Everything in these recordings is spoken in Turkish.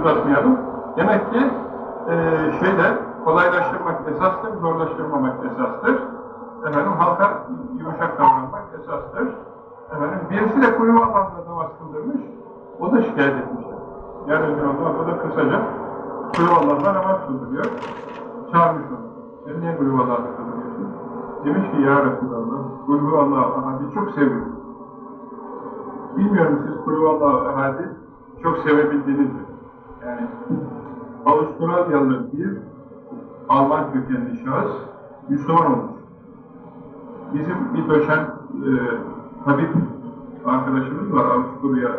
uzatmayalım. Demek ki e, şeyde kolaylaştırmak esastır, zorlaştırmamak esastır. Efendim halka yumuşak davranmak esastır. Efendim birisi de kulübü Allah'la namaz kıldırmış. O da şikayet etmişler. Yani Allah o da kısaca kulübü Allah'la namaz kıldırıyor. Çağırmış onu. Sen niye kulübü Allah'la kıldırıyorsun? Demiş ki ya Resulallah, kulübü Allah'ı çok seviyorum. Bilmiyorum siz kulübü Allah'ı çok sevebildiniz mi? Yani Avustralyalı bir Alman kökenli şahıs Müslüman olmuş. Bizim bir doşen e, tabip arkadaşımız var Avusturya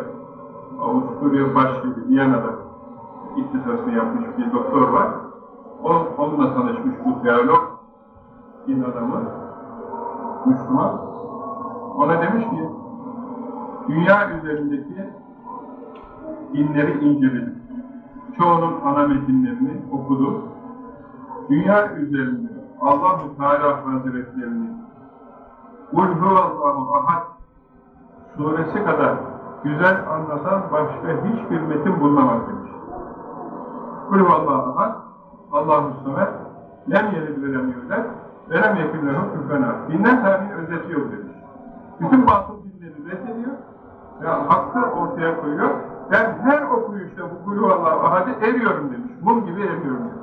Avusturya başkenti Viyana'da iktisasını yapmış bir doktor var. O, onunla tanışmış bu teolog din adamı Müslüman. Ona demiş ki dünya üzerindeki dinleri inceledim. Çoğunun ana metinlerini okudu. Dünya üzerinde Allah-u Teala Hazretlerinin Kul huvallahu ahad suresi kadar güzel anlatan başka hiçbir metin bulunamaz demiş. Kul huvallahu ahad Allah-u Samet lem yelid ve lem yulad ve lem yekillehu küfena. Dinler tarihin özeti yok demiş. Bütün batıl dinleri reddediyor ve hakkı ortaya koyuyor. Ben her okuyuşta bu kulü Allah'ı ahadi eriyorum demiş. Mum gibi eriyorum demiş.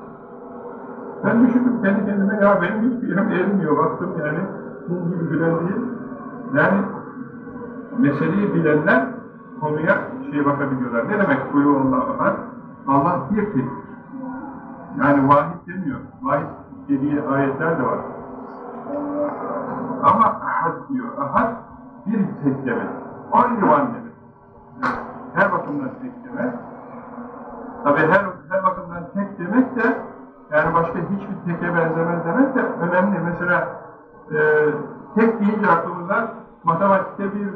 Ben düşündüm kendi kendime ya benim hiçbir yerim ermiyor. Baktım yani mum gibi gülen değil. Yani meseleyi bilenler konuya şey bakabiliyorlar. Ne demek kulü Allah'ı ahad? Allah bir tek. Yani vahid demiyor. Vahid dediği ayetler de var. Ama ahad diyor. Ahad bir tek demek. Only one demek. Bakımdan tek demek. Tabi her, her bakımdan tek demek de yani başka hiçbir teke benzemez demek de önemli. Mesela e, tek deyince aklımıza matematikte bir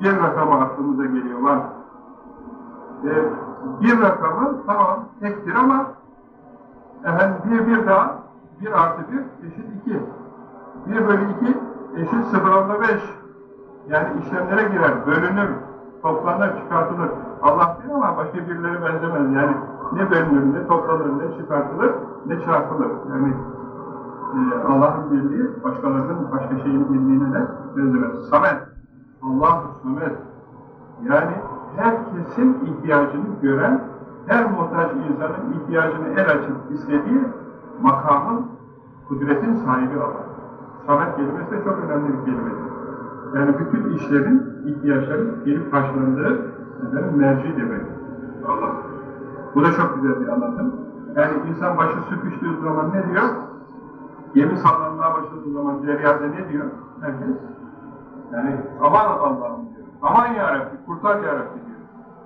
bir rakamı aklımıza geliyor. Var. E, bir rakamı tamam tektir ama efendim bir bir daha bir artı bir eşit iki. Bir bölü iki eşit sıfır onda beş. Yani işlemlere girer, bölünür, toplanır, çıkartılır. Allah değil ama başka birileri benzemez. Yani ne bölünür, ne toplanır, ne çıkartılır, ne çarpılır. Yani e, Allah'ın birliği başkalarının başka şeyin birliğine de benzemez. Samet, Allah Samet. Yani herkesin ihtiyacını gören, her muhtaç insanın ihtiyacını el açıp istediği makamın, kudretin sahibi Allah. Samet kelimesi de çok önemli bir kelimedir. Yani bütün işlerin, ihtiyaçların gelip karşılandığı efendim, merci demek. Allah. Bu da çok güzel bir anlatım. Yani insan başı sıkıştığı zaman ne diyor? Gemi sallanmaya başladığı zaman deryada ne diyor? Herkes. Yani aman Allah'ım diyor. Aman yarabbi, kurtar yarabbi diyor.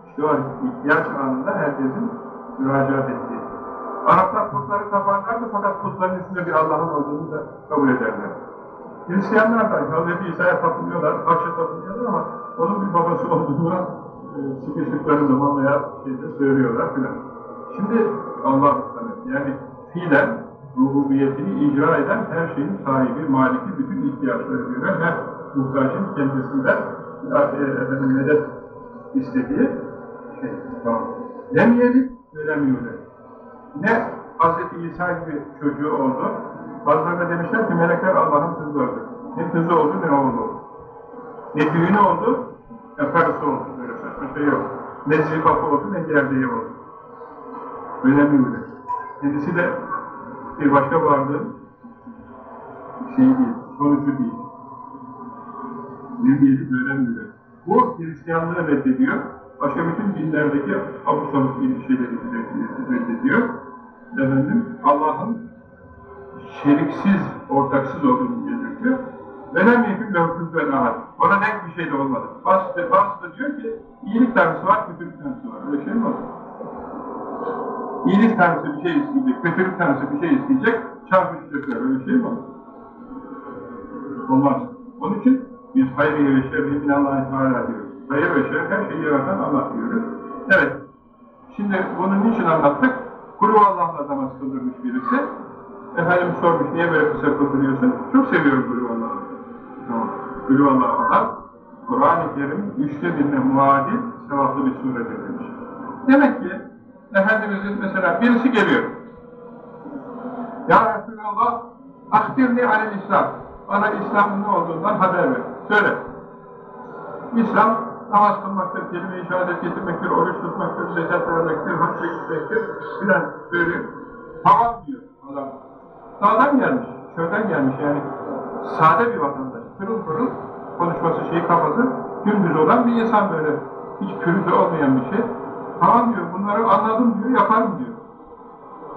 İşte o ihtiyaç anında herkesin müracaat ettiği. Araplar putları taparlardı fakat putların üstünde bir Allah'ın olduğunu da kabul ederler. Hristiyanlar da Hz. İsa'ya tapınıyorlar, haçya tapınıyorlar ama onun bir babası olduğunu e, sıkıştıkları zaman veya şeyde söylüyorlar filan. Şimdi Allah yani fiilen rububiyetini icra eden her şeyin sahibi, maliki, bütün ihtiyaçları gören her muhtacın kendisinden e, efendim, medet istediği şey. Tamam. Lem yulad. Ne Hz. İsa gibi çocuğu oldu, Bazılarına demişler ki melekler Allah'ın kızlarıdır. Ne kızı oldu ne oğlu oldu. Ne düğünü oldu ne karısı oldu. Böyle saçma şey yok. Ne zibafı oldu ne gerdeği oldu. Önemli öyle. Kendisi de bir başka varlığın şey değil, sonucu değil. Ne diyelim önemli öyle. Bu Hristiyanlığı reddediyor. Başka bütün dinlerdeki abuk sabuk şeyleri reddediyor. Efendim, Allah'ın şeriksiz, ortaksız olduğunu gözüküyor. Velem yekün lehukuz ve nahat. Ona denk bir şey de olmadı. Bazısı, da diyor ki, iyilik tanrısı var, kötülük tanrısı var. Öyle şey mi olur? İyilik tanrısı bir şey isteyecek, kötülük tanrısı bir şey isteyecek, çarpışacaklar. Öyle şey mi olur? Olmaz. Onun için biz hayri ve şerri min Allah'a Teala diyoruz. Hayır ve şer her şeyi yaratan Allah diyoruz. Evet. Şimdi bunu niçin anlattık? Kulu Allah'la namaz kıldırmış birisi. Efendim sormuş, niye böyle kısa kılıyorsun? Çok seviyorum Gülüvallahu. Tamam. Gülüvallahu ahad, Kur'an-ı Kerim üçte birine muadil, sevaplı bir suredir demiş. Demek ki Efendimizin mesela birisi geliyor. Ya Resulallah, akbirni alel İslam. Bana İslam'ın ne olduğundan haber ver. Söyle. İslam namaz kılmaktır, kelime-i şehadet getirmektir, oruç tutmaktır, zekat vermektir, hacca gitmektir filan söylüyor. Tamam diyor adam. Dağdan gelmiş, köyden gelmiş yani sade bir vatandaş. Pırıl pırıl konuşması şeyi kapatır, gündüz olan bir insan böyle. Hiç pürüzü olmayan bir şey. Tamam diyor, bunları anladım diyor, yaparım diyor.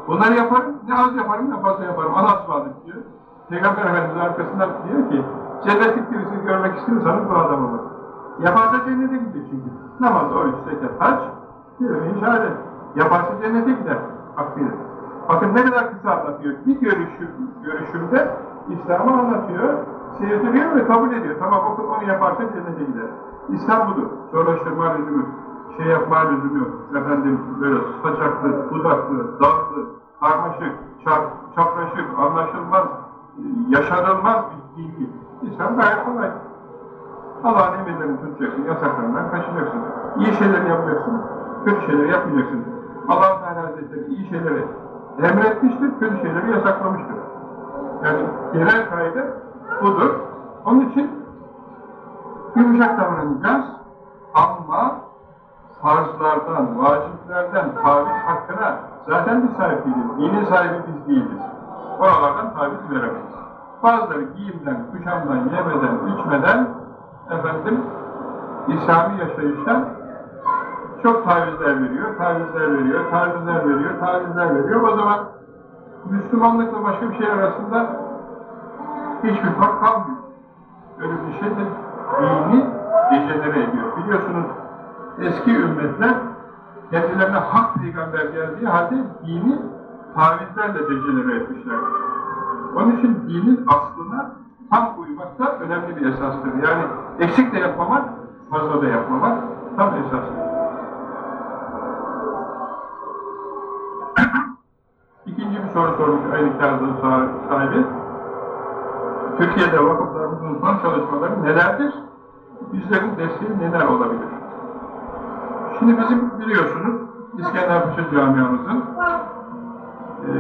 Bunları yaparım, ne az yaparım ne fazla yaparım. Allah'a ısmarladık diyor. Peygamber Efendimiz arkasından diyor ki, cennetlik birisi görmek istiyorsanız bu adamı bakın. Yaparsa cennete gidiyor çünkü. Namaz, oruç, zekat, hac, kelime-i şehadet. Yaparsa cennete gider. Hakkıyla. Bakın ne kadar kısa anlatıyor. Bir görüşüm, görüşümde İslam'ı anlatıyor, sevdiriyor ve kabul ediyor. Tamam okul onu yaparsa cennete gider. İslam budur. Zorlaştırma lüzumu, şey yapma lüzumu. Efendim böyle saçaklı, dudaklı, dallı, karmaşık, çap, çapraşık, anlaşılmaz, yaşanılmaz bir bilgi. İslam gayet kolay. Allah'ın emirlerini tutacaksın, yasaklarından kaçacaksın. İyi şeyler yapacaksın, kötü şeyler yapmayacaksın. Allah-u Teala Hazretleri iyi şeyleri emretmiştir, kötü şeyleri yasaklamıştır. Yani genel kaide budur. Onun için yumuşak davranacağız ama farzlardan, vaciplerden, taviz hakkına zaten biz sahip değiliz. Dinin sahibi biz değiliz. Oralardan taviz veremeyiz. Bazıları giyimden, kuşamdan, yemeden, içmeden efendim İslami yaşayıştan çok tavizler veriyor, tavizler veriyor, tavizler veriyor, tavizler veriyor. O zaman Müslümanlıkla başka bir şey arasında hiçbir fark kalmıyor. Öyle bir şey de dini dejenere ediyor. Biliyorsunuz eski ümmetler kendilerine hak peygamber geldiği halde dini tavizlerle dejenere etmişler. Onun için dinin aslına tam uymak da önemli bir esastır. Yani eksik de yapmamak, fazla da yapmamak tam esastır. İkinci bir soru sormuş aynı kağıdın sahibi. Türkiye'de vakıflarımızın son çalışmaları nelerdir? Bizlerin desteği neler olabilir? Şimdi bizim biliyorsunuz İskenderpaşa camiamızın e,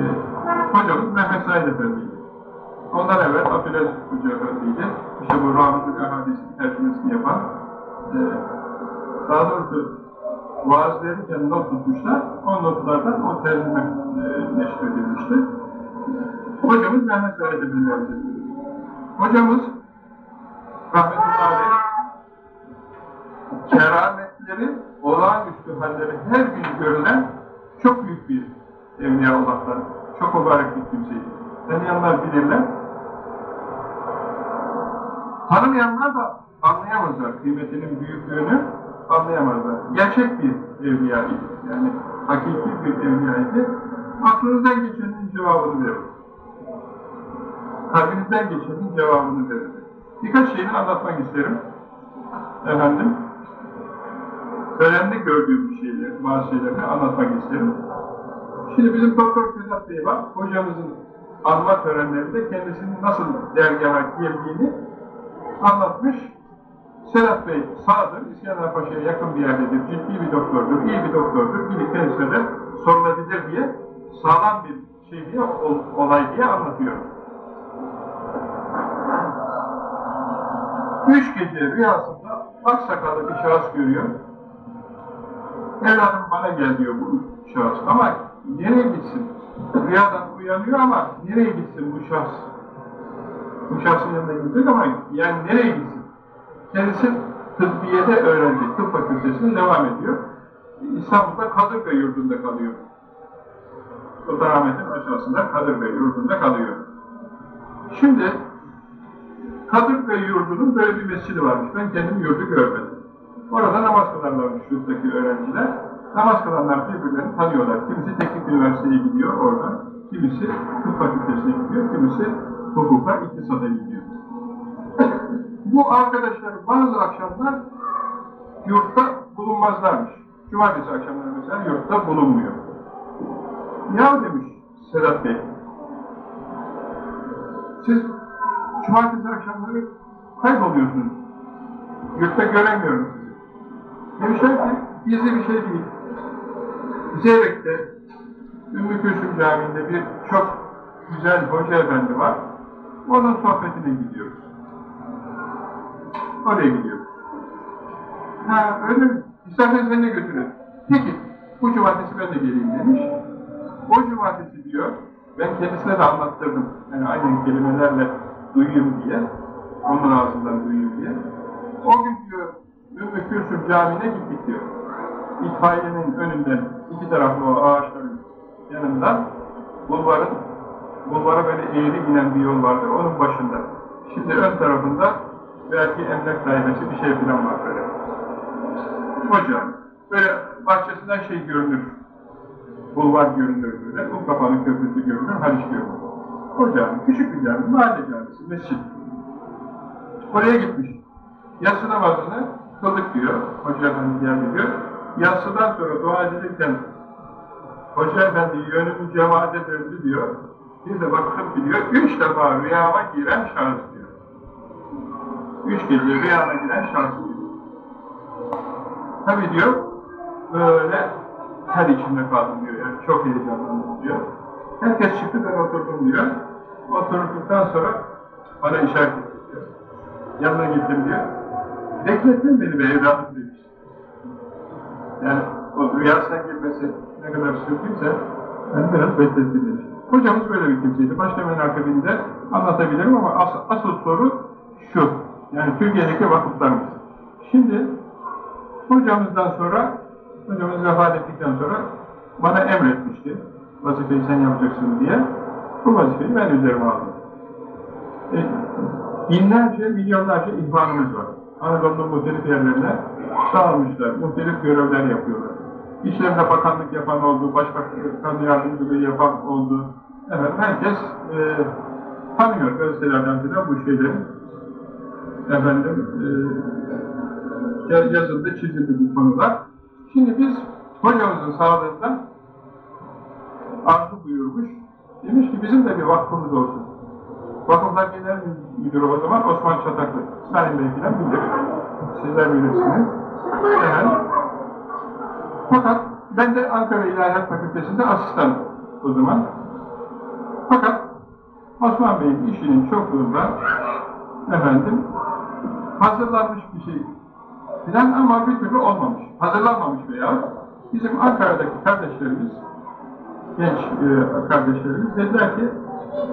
hocamız Mehmet Said Efendi'ydi. Ondan evvel Abdülaziz Hoca Efendi'ydi. İşte bu Rahmetül Ehadis'in tercümesini yapan e, daha doğrusu vaaz verirken not tutmuşlar. O notlardan o tercüme e, neşredilmişti. Hocamız Mehmet Said Efendi Hocamız rahmetullahi kerametleri, olağanüstü halleri her gün görülen çok büyük bir evliya Allah'tan, çok mübarek bir kimseydi. Tanıyanlar bilirler. Tanımayanlar da anlayamazlar kıymetinin büyüklüğünü, anlayamazlar. Gerçek bir evliyaydı. Yani hakiki bir evliyaydı. Aklınızdan geçenin cevabını verin. Kalbinizden geçenin cevabını verin. Birkaç şeyini anlatmak isterim. Efendim, önemli gördüğüm şeyleri, bazı şeylerini anlatmak isterim. Şimdi bizim Doktor Sedat Bey var, hocamızın anma törenlerinde kendisinin nasıl dergaha geldiğini anlatmış. Sedat Bey sağdır, İskender Paşa'ya yakın bir yerdedir, ciddi bir doktordur, iyi bir doktordur, kendisine de sorulabilir diye sağlam bir şey diye, olay diye anlatıyor. Üç gece rüyasında ak sakallı bir şahıs görüyor. Evladım bana gel diyor bu şahıs ama nereye gitsin? Rüyadan uyanıyor ama nereye gitsin bu şahıs? Bu şahsın yanına gidecek ama yani nereye gitsin? Kendisi tıbbiyede öğrenci, tıp fakültesine devam ediyor. İstanbul'da Kadırköy yurdunda kalıyor. Sultanahmet'in aşağısında Kadırköy yurdunda kalıyor. Şimdi Kadırköy yurdunun böyle bir mescidi varmış. Ben kendim yurdu görmedim. Orada namaz kılarlarmış yurttaki öğrenciler. Namaz kılanlar birbirlerini tanıyorlar. Kimisi teknik üniversiteye gidiyor oradan. Kimisi tıp fakültesine gidiyor. Kimisi hukuka, iktisada gidiyor. Bu arkadaşlar bazı akşamlar yurtta bulunmazlarmış. Cumartesi akşamları mesela yurtta bulunmuyor. Ya demiş Sedat Bey, siz cumartesi akşamları kayboluyorsunuz. Yurtta göremiyorum sizi. Demişler ki gizli bir şey değil. Zeybek'te Ümmü Gülsüm Camii'nde bir çok güzel hoca efendi var. Onun sohbetine gidiyoruz. Oraya gidiyoruz. Ha öyle mi? İsterseniz beni de götürün. Peki, bu cumartesi ben de geleyim demiş. O cumartesi diyor, ben kendisine de anlattırdım. Yani aynı kelimelerle duyayım diye, onun ağzından duyayım diye. O gün diyor, Ümmü Kürsüm Camii'ne gittik diyor. İtfaiyenin önünden, iki taraflı o ağaçların yanından, bulvarın, bulvara böyle eğri inen bir yol vardır, onun başında. Şimdi ön tarafında belki emlak dairesi bir şey falan var böyle. Hocam, böyle bahçesinden şey görünür, bulvar görünür böyle, kum kapanı köprüsü görünür, Haliç görünür. Cami, küçük bir cami, mahalle camisi, mescid. Oraya gitmiş. Yatsı namazını kıldık diyor, Hoca Efendi geldi diyor. Yatsıdan sonra dua edilirken Hoca Efendi yönünü cemaate döndü diyor. Bir de bakıp gidiyor, üç defa rüyama giren şahıs diyor. Üç gece giren şahıs diyor. Tabi diyor, böyle ter içinde kaldım diyor, yani çok heyecanlandım diyor. Herkes çıktı, ben oturdum diyor. Oturduktan sonra bana işaret etti diyor. Yanına gittim diyor. Beklettin beni be evladım demiş. Yani o rüyasına girmesi ne kadar sürdüyse ben biraz beklettim demiş. Hocamız böyle bir kimseydi. Başta menakibinde anlatabilirim ama as asıl soru şu. Yani Türkiye'deki vakıflarımız. Şimdi hocamızdan sonra, hocamız vefat ettikten sonra bana emretmişti. Vazifeyi sen yapacaksın diye. Bu vazifeyi ben üzerime aldım. E, binlerce, milyonlarca ihvanımız var. Anadolu'nun muhtelif yerlerine dağılmışlar, muhtelif görevler yapıyorlar. İşlerinde bakanlık yapan oldu, başbakan yardımcılığı yapan oldu. Evet, herkes e, tanıyor gazetelerden filan bu şeyleri. Efendim, e, yazıldı, çizildi bu konular. Şimdi biz hocamızın sağlığından arzu buyurmuş. Demiş ki bizim de bir vakfımız olsun. Vakıflar Genel Müdürü o zaman Osman Çataklı. Salim Bey filan bilir. Sizler bilirsiniz. Yani, fakat ben de Ankara İlahiyat Fakültesi'nde asistan o zaman. Fakat Osman Bey'in işinin çokluğundan efendim hazırlanmış bir şey filan ama bir türlü olmamış. Hazırlanmamış veya bizim Ankara'daki kardeşlerimiz genç e, kardeşlerimiz dediler ki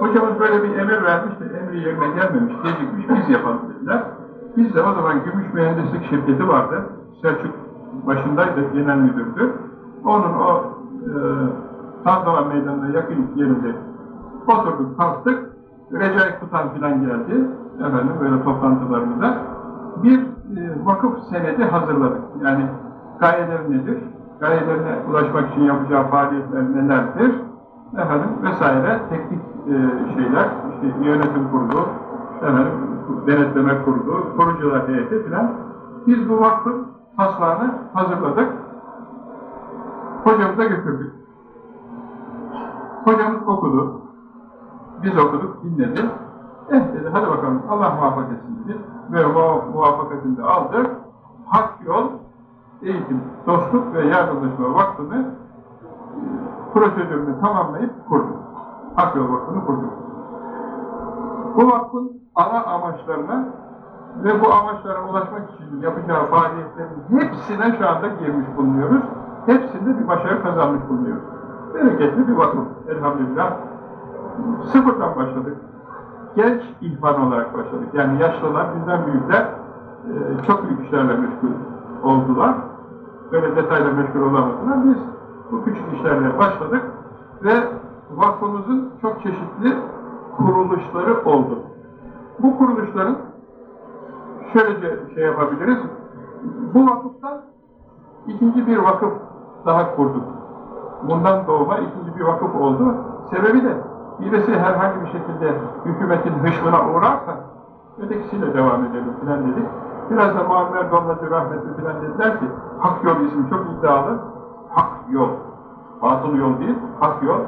hocamız böyle bir emir vermiş de emri yerine gelmemiş, gecikmiş, biz yapalım dediler. Biz de o zaman Gümüş Mühendislik Şirketi vardı. Selçuk başındaydı, genel müdürdü. Onun o e, Tandoğan Meydanı'na yakın yerinde oturduk, kalktık. Recai Kutan filan geldi. Efendim böyle toplantılarımıza. Bir e, vakıf senedi hazırladık. Yani gayeler nedir? Gayelerine ulaşmak için yapacağı faaliyetler nelerdir? Efendim vesaire teknik e, şeyler, işte yönetim kurulu, efendim, denetleme kurulu, kurucular heyeti filan. Biz bu vakfın taslağını hazırladık. Hocamıza götürdük. Hocamız okudu. Biz okuduk, dinledi. Eh dedi, hadi bakalım Allah muvaffak etsin dedi. Ve muvaffakatini de aldık. Hak yol, eğitim, dostluk ve yardımlaşma vakfını prosedürünü tamamlayıp kurduk. Hak yol vakfını kurduk. Bu vakfın ana amaçlarına ve bu amaçlara ulaşmak için yapacağı faaliyetlerin hepsine şu anda girmiş bulunuyoruz. Hepsinde bir başarı kazanmış bulunuyoruz. Bereketli bir vakıf elhamdülillah. Sıfırdan başladık. Genç ihvan olarak başladık. Yani yaşlılar, bizden büyükler e, çok büyük işlerle meşgul oldular. Böyle detayla meşgul olamadılar. Biz bu küçük işlerle başladık ve vakfımızın çok çeşitli kuruluşları oldu. Bu kuruluşların şöylece şey yapabiliriz. Bu vakıftan ikinci bir vakıf daha kurduk. Bundan doğma ikinci bir vakıf oldu. Sebebi de birisi herhangi bir şekilde hükümetin hışmına uğrarsa ötekisiyle devam edelim filan dedik. Biraz da Muammer Domlacı rahmetli filan dediler ki Hak Yol ismi çok iddialı. Hak Yol. Batıl yol değil, hak yol.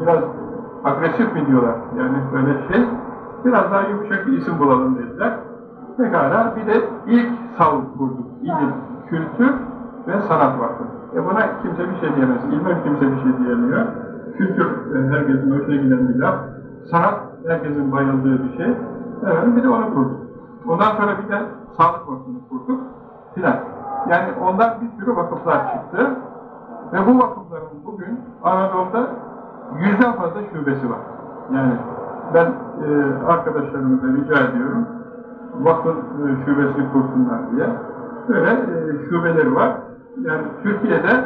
Biraz agresif mi diyorlar? Yani böyle şey. Biraz daha yumuşak bir isim bulalım dediler. Pekala bir de ilk sal kurduk. İlim, kültür ve sanat vakfı. E buna kimse bir şey diyemez. İlme kimse bir şey diyemiyor. Kültür herkesin hoşuna giden bir laf. Sanat herkesin bayıldığı bir şey. Evet, bir de onu kurduk. Ondan sonra bir de sağlık vakfını kurduk. Filan. Yani ondan bir sürü vakıflar çıktı. Ve bu vakıfların bugün Anadolu'da yüzden fazla şubesi var. Yani ben e, arkadaşlarımıza rica ediyorum, vakfın e, şubesini kursunlar diye. Böyle e, şubeleri var. Yani Türkiye'de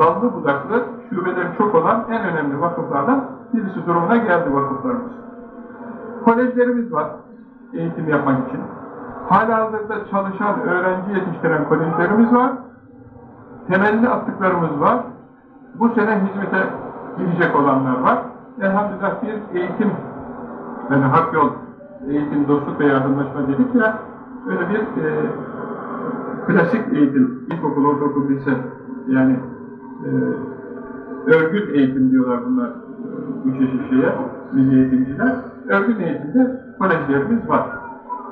dallı budaklı şubeleri çok olan en önemli vakıflardan birisi durumuna geldi vakıflarımız. Kolejlerimiz var eğitim yapmak için. Hala hazırda çalışan, öğrenci yetiştiren kolejlerimiz var. Temelli attıklarımız var. Bu sene hizmete girecek olanlar var. Elhamdülillah bir eğitim, yani hak yol, eğitim, dostluk ve yardımlaşma dedik ya, öyle bir e, klasik eğitim, ilkokul, ortaokul, lise, yani e, örgün eğitim diyorlar bunlar e, bu çeşit şeye, milli eğitimciler. Örgün eğitimde kolejlerimiz var.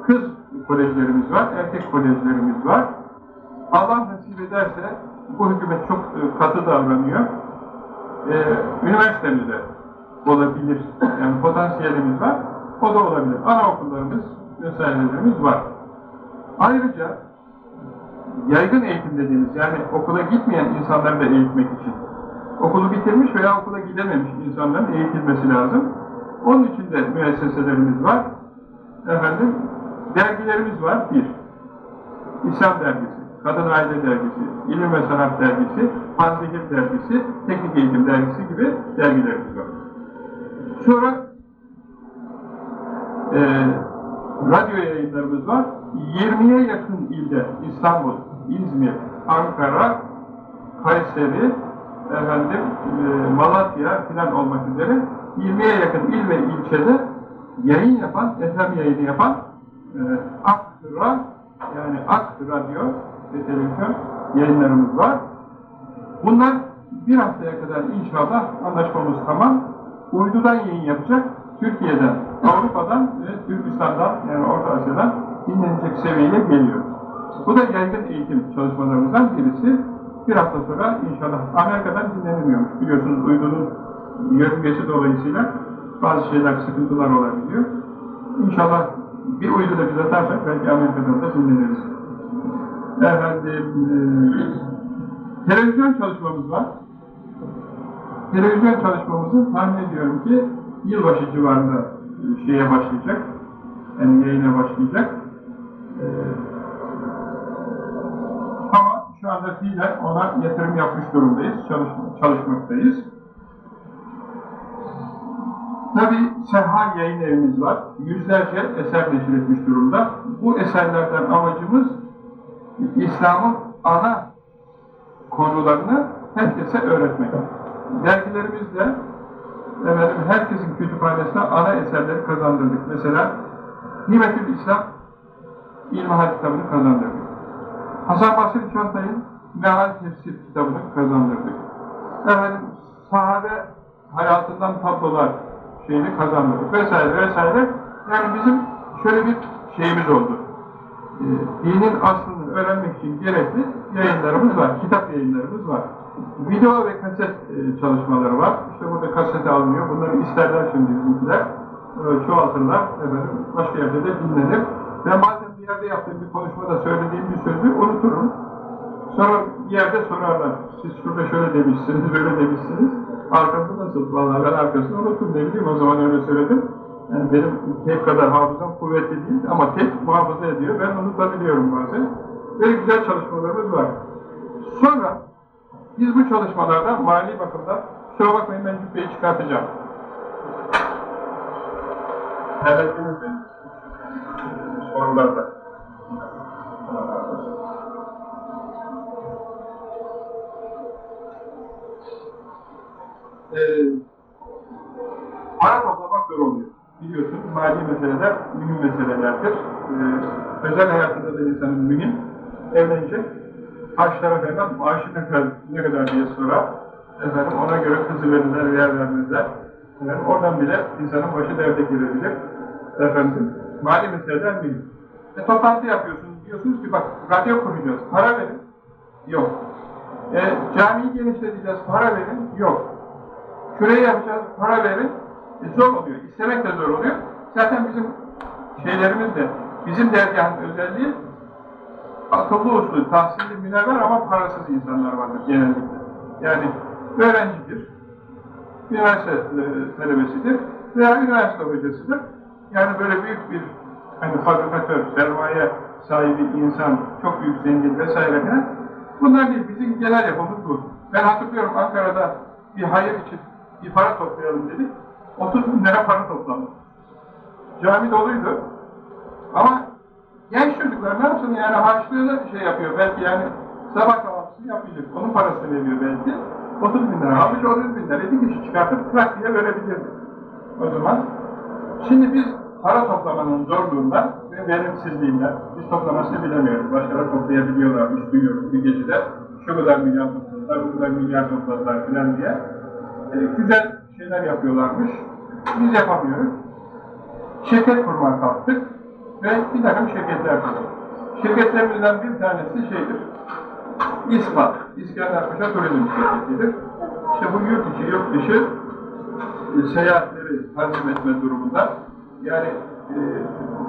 Kız kolejlerimiz var, erkek kolejlerimiz var. Allah nasip ederse bu hükümet çok e, katı davranıyor. Ee, üniversitemizde olabilir. Yani potansiyelimiz var. O da olabilir. Anaokullarımız vesairelerimiz var. Ayrıca yaygın eğitim dediğimiz yani okula gitmeyen insanları da eğitmek için okulu bitirmiş veya okula gidememiş insanların eğitilmesi lazım. Onun için de müesseselerimiz var. Efendim, dergilerimiz var. Bir, İslam dergisi, Kadın Aile dergisi, İlim ve Sanat dergisi, Panzehir dergisi, Teknik Eğitim dergisi gibi dergilerimiz var. Sonra e, radyo yayınlarımız var. 20'ye yakın ilde İstanbul, İzmir, Ankara, Kayseri, efendim, e, Malatya filan olmak üzere 20'ye yakın il ve ilçede yayın yapan, FM yayını yapan e, Akra, yani Ak Radyo ve Televizyon yayınlarımız var. Bunlar bir haftaya kadar inşallah anlaşmamız tamam. Uydudan yayın yapacak. Türkiye'den, Avrupa'dan ve Türkistan'dan yani Orta Asya'dan dinlenecek seviyeye geliyor. Bu da yaygın eğitim çalışmalarımızdan birisi. Bir hafta sonra inşallah Amerika'dan dinlenemiyormuş. Biliyorsunuz uydunun yörüngesi dolayısıyla bazı şeyler, sıkıntılar olabiliyor. İnşallah bir uydu da biz atarsak belki Amerika'dan da dinleniriz. Efendim, e, televizyon çalışmamız var. Televizyon çalışmamızı tahmin ediyorum ki yılbaşı civarında şeye başlayacak, yani yayına başlayacak. Ama şu anda fiilen ona yatırım yapmış durumdayız, çalış, çalışmaktayız. Tabi Seha yayın evimiz var. Yüzlerce eser neşir etmiş durumda. Bu eserlerden amacımız İslam'ın ana konularını herkese öğretmek. Dergilerimizde efendim, herkesin kütüphanesine ana eserleri kazandırdık. Mesela Nimetül İslam İlmihal kitabını kazandırdık. Hasan Basri Çantay'ın Meal Tefsir kitabını kazandırdık. Efendim, sahabe hayatından tablolar şeyini kazandırdık vesaire vesaire. Yani bizim şöyle bir şeyimiz oldu. Ee, dinin aslını öğrenmek için gerekli yayınlarımız var, kitap yayınlarımız var. Video ve kaset e, çalışmaları var. İşte burada kasete alınıyor. Bunları isterler şimdi bizimkiler. E, çoğaltırlar. Efendim, başka yerde de dinlenir. Bazen yerde yaptığım bir konuşmada söylediğim bir sözü unuturum. Sonra yerde sorarlar. Siz şurada şöyle demişsiniz, böyle demişsiniz. Arkası nasıl? Vallahi ben arkasını unuttum ne bileyim o zaman öyle söyledim. Yani benim tek kadar hafızam kuvvetli değil ama tek muhafaza ediyor. Ben unutabiliyorum bazen. Böyle güzel çalışmalarımız var. Sonra biz bu çalışmalarda mali bakımdan, kusura bakmayın ben cübbeyi çıkartacağım. Terletiniz beni. Sorularda. Ee, para toplamak zor oluyor. Biliyorsun mali meseleler mühim meselelerdir. Ee, özel hayatında da insanın mühim. Evlenecek, karşı taraf maaşı ne kadar, ne kadar diye sorar. Efendim, ona göre kızı verirler veya vermezler. Efendim, oradan bile insanın başı derde girebilir. Efendim, mali meseleler mühim. E, toplantı yapıyorsunuz, diyorsunuz ki bak radyo kuracağız, para verin. Yok. E, camiyi genişleteceğiz, para verin, yok. Şurayı yapacağız, para verin, e, zor oluyor. İstemek de zor oluyor. Zaten bizim şeylerimiz de, bizim dergahın özelliği akıllı uslu, tahsilli münevver ama parasız insanlar vardır genellikle. Yani öğrencidir, üniversite e, talebesidir veya üniversite hocasıdır. Yani böyle büyük bir hani fabrikatör, sermaye sahibi insan, çok büyük zengin vesaire falan. Bunlar değil, bizim genel yapımız bu. Ben hatırlıyorum Ankara'da bir hayır için bir para toplayalım dedik. 30 bin lira para toplandı. Cami doluydu. Ama genç çocuklar ne yapsın yani harçlığı da şey yapıyor belki yani sabah kahvaltısını yapmayacak. Onun parasını veriyor belki. 30 bin lira. Halbuki 30 bin lira. Bir kişi çıkartıp trak diye verebilirdi. O zaman. Şimdi biz para toplamanın zorluğundan ve verimsizliğinden biz toplamasını bilemiyoruz. Başkaları toplayabiliyorlarmış, duyuyoruz bir gecede. Şu kadar milyar topladılar, bu kadar milyar topladılar filan diye. E, güzel şeyler yapıyorlarmış. Biz yapamıyoruz. Şirket kurmaya kalktık ve bir takım şirketler kurduk. Şirketlerimizden bir tanesi şeydir, İSPA, İskender Paşa Turizm Şirketi'dir. İşte bu yurt içi, yurt dışı e, seyahatleri tanzim etme durumunda yani e,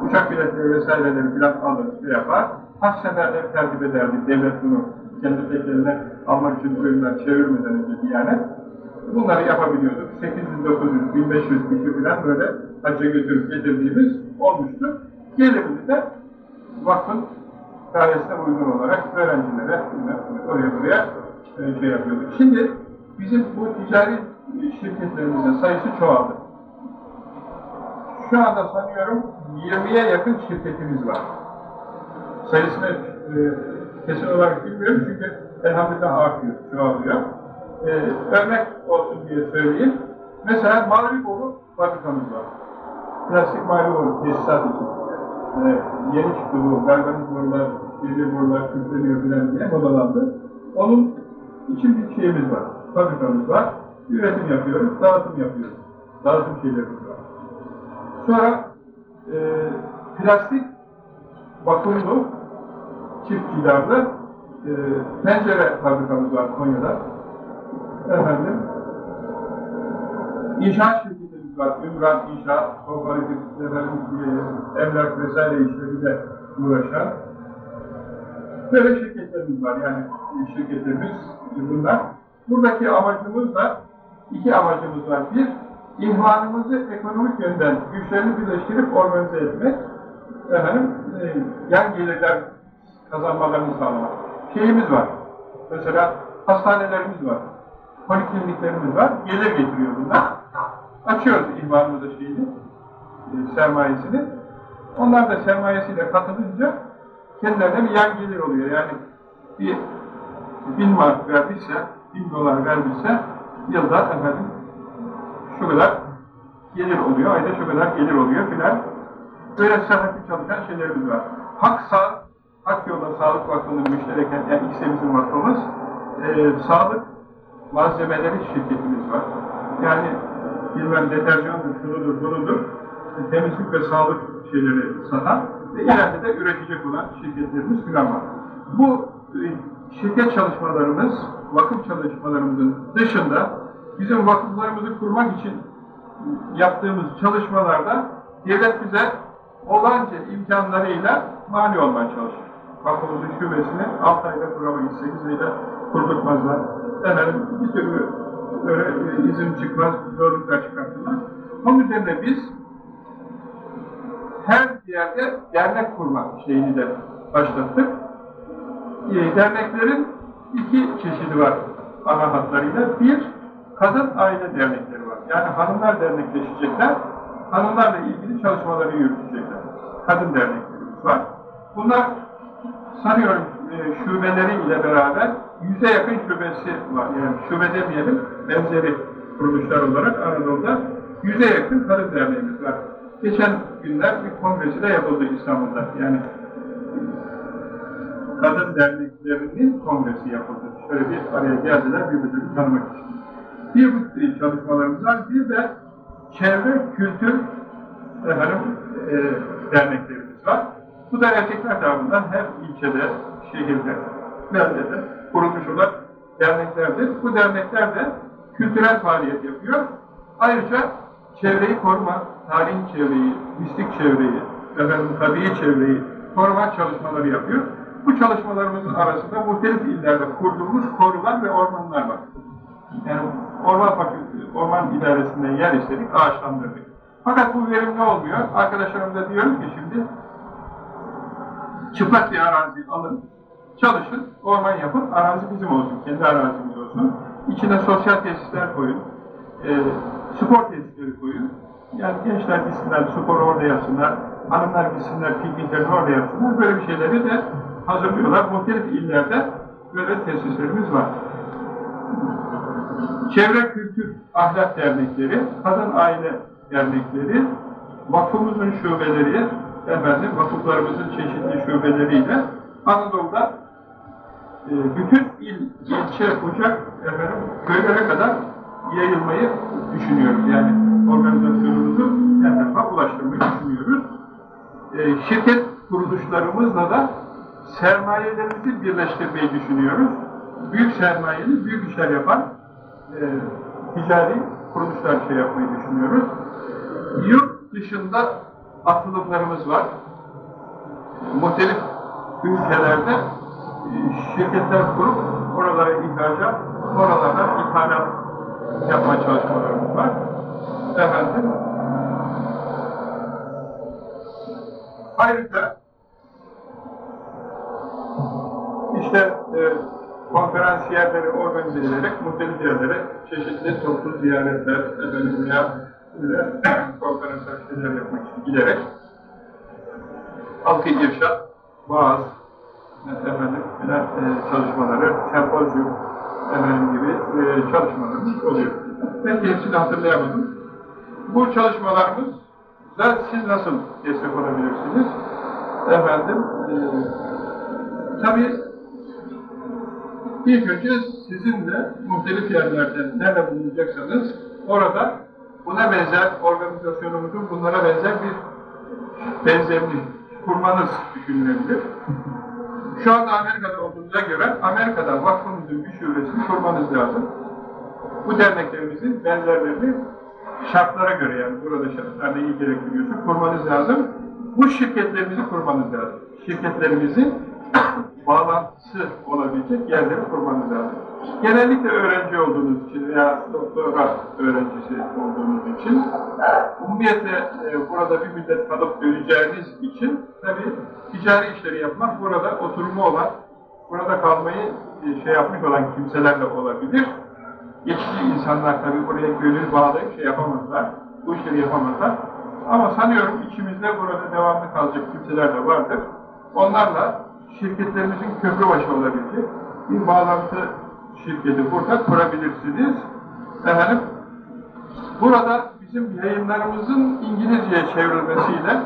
uçak biletleri vesaireleri filan alır, şey yapar. Kaç seferler tertip ederdi devlet bunu kendi teklerine almak için ürünler çevirmeden önce yani. Bunları yapabiliyorduk. 800, 900, 1500 kişi filan böyle hacca götürüp getirdiğimiz olmuştu. Gelirimizi de vakfın gayesine uygun olarak öğrencilere oraya buraya e, şey yapıyorduk. Şimdi bizim bu ticari şirketlerimizin sayısı çoğaldı. Şu anda sanıyorum 20'ye yakın şirketimiz var. Sayısını e, kesin olarak bilmiyorum çünkü elhamdülillah artıyor, çoğalıyor. E, örnek olsun diye söyleyeyim. Mesela Mağriboğlu fabrikamız var. Plastik Mağriboğlu tesisat için. E, yeni çıktı bu, galvaniz borular, demir borular kütleniyor filan diye modalandı. Onun için bir şeyimiz var, fabrikamız var. Üretim yapıyoruz, dağıtım yapıyoruz. Dağıtım şeylerimiz var. Sonra e, plastik bakımlı çift cidarlı e, pencere fabrikamız var Konya'da. Efendim, inşaat şirketimiz var. Ümran İnşaat, kooperatif, efendim, e, emlak vesaire işleriyle uğraşan. Böyle şirketlerimiz var. Yani şirketlerimiz bunlar. Buradaki amacımız da iki amacımız var. Bir, ihvanımızı ekonomik yönden güçlerini birleştirip organize etmek. Efendim, e, yan gelirler kazanmalarını sağlamak. Şeyimiz var. Mesela hastanelerimiz var. Polikliniklerimiz var. Gelir getiriyor bunlar. Açıyoruz ihvanımıza şeyini, e, sermayesini. Onlar da sermayesiyle katılınca kendilerine bir yan gelir oluyor. Yani bir bin mark verdiyse, bin dolar verdiyse yılda efendim şu kadar gelir oluyor, ayda şu kadar gelir oluyor filan. Böyle sıhhatli çalışan şeylerimiz var. Hak sağlık, hak yolda sağlık vakfının müştereken, yani ikisi bizim vakfımız, e, sağlık malzemeleri şirketimiz var. Yani bilmem deterjandır, şunudur, bunudur, temizlik ve sağlık şeyleri satan ve ileride de üretecek olan şirketlerimiz filan var. Bu e, şirket çalışmalarımız, vakıf çalışmalarımızın dışında bizim vakıflarımızı kurmak için yaptığımız çalışmalarda devlet bize olanca imkanlarıyla mani olmaya çalışır. Vakfımızın şubesini 6 ayda kuramayız, 8 ayda kurdurtmazlar. Efendim bir türlü böyle izin çıkmaz, zorluklar çıkartırlar. Onun üzerine biz her yerde dernek kurmak şeyini de başlattık. E, derneklerin iki çeşidi var ana hatlarıyla. Bir, kadın aile dernekleri var. Yani hanımlar dernekleşecekler, hanımlarla ilgili çalışmaları yürütecekler. Kadın derneklerimiz var. Bunlar sanıyorum e, şubeleri ile beraber yüze yakın şubesi var. Yani şube demeyelim, benzeri kuruluşlar olarak Anadolu'da yüze yakın kadın derneğimiz var. Geçen günler bir kongresi de yapıldı İstanbul'da. Yani kadın derneklerinin kongresi yapıldı. Şöyle bir araya geldiler birbirlerini tanımak için. Bir bu çalışmalarımız var. Bir de çevre, kültür efendim, e, derneklerimiz var. Bu da erkekler tarafından her ilçede, şehirde, beldede kurulmuş olan derneklerdir. Bu dernekler de kültürel faaliyet yapıyor. Ayrıca çevreyi koruma, tarihi çevreyi, mistik çevreyi, efendim, tabii çevreyi koruma çalışmaları yapıyor. Bu çalışmalarımızın arasında muhtelif illerde kurduğumuz korular ve ormanlar var. Yani orman fakültesi, orman idaresinden yer istedik, ağaçlandırdık. Fakat bu verimli olmuyor. Arkadaşlarımıza diyoruz ki şimdi çıplak bir arazi alın, çalışın, orman yapın, arazi bizim olsun, kendi arazimiz olsun. İçine sosyal tesisler koyun, e, spor tesisleri koyun. Yani gençler gitsinler, spor orada yapsınlar, hanımlar gitsinler, pikniklerini orada yapsınlar. Böyle bir şeyleri de hazırlıyorlar. Muhtelif illerde böyle tesislerimiz var. Çevre Kültür Ahlak Dernekleri, Kadın Aile Dernekleri, vakfımızın şubeleri, efendim, vakıflarımızın çeşitli şubeleriyle Anadolu'da e, bütün il, ilçe, ocak, efendim, köylere kadar yayılmayı düşünüyoruz. Yani organizasyonumuzu her tarafa ulaştırmayı düşünüyoruz. E, şirket kuruluşlarımızla da sermayelerimizi birleştirmeyi düşünüyoruz. Büyük sermayeli, büyük işler yapan e, ticari kuruluşlar şey yapmayı düşünüyoruz. Yurt dışında atılımlarımız var. Muhtelif ülkelerde e, şirketler kurup oralara ihracat, oralardan ithalat yapma çalışmalarımız var. Efendim, ayrıca işte e, konferans yerleri organize ederek muhtelif yerlere çeşitli toplu ziyaretler, efendim veya böyle konferans şeyler yapmak için giderek halkı irşat, vaaz, efendim, filan, e, çalışmaları, sempozyum efendim gibi e, çalışmalarımız oluyor. Ben hepsini hatırlayamadım. Bu çalışmalarımız da siz nasıl destek olabilirsiniz? Efendim, e, tabii İlk önce sizin de muhtelif yerlerde nerede bulunacaksanız orada buna benzer organizasyonumuzun bunlara benzer bir benzerini kurmanız düşünülebilir. Şu anda Amerika'da olduğunuza göre Amerika'da vakfımızın bir şubesini kurmanız lazım. Bu derneklerimizin benzerlerini şartlara göre yani burada şartlar neyi gerektiriyorsa kurmanız lazım. Bu şirketlerimizi kurmanız lazım. Şirketlerimizin bağlantısı olabilecek yerleri kurmanız lazım. Genellikle öğrenci olduğunuz için veya doktora öğrencisi olduğunuz için umumiyetle e, burada bir müddet kalıp döneceğiniz için tabi ticari işleri yapmak burada oturumu olan, burada kalmayı e, şey yapmış olan kimselerle olabilir. Geçici insanlar tabi buraya gönül bağlayıp şey yapamazlar, bu işleri yapamazlar. Ama sanıyorum içimizde burada devamlı kalacak kimseler de vardır. Onlarla şirketlerimizin köprü başı olabilecek bir bağlantı şirketi burada kurabilirsiniz. Efendim, burada bizim yayınlarımızın İngilizceye çevrilmesiyle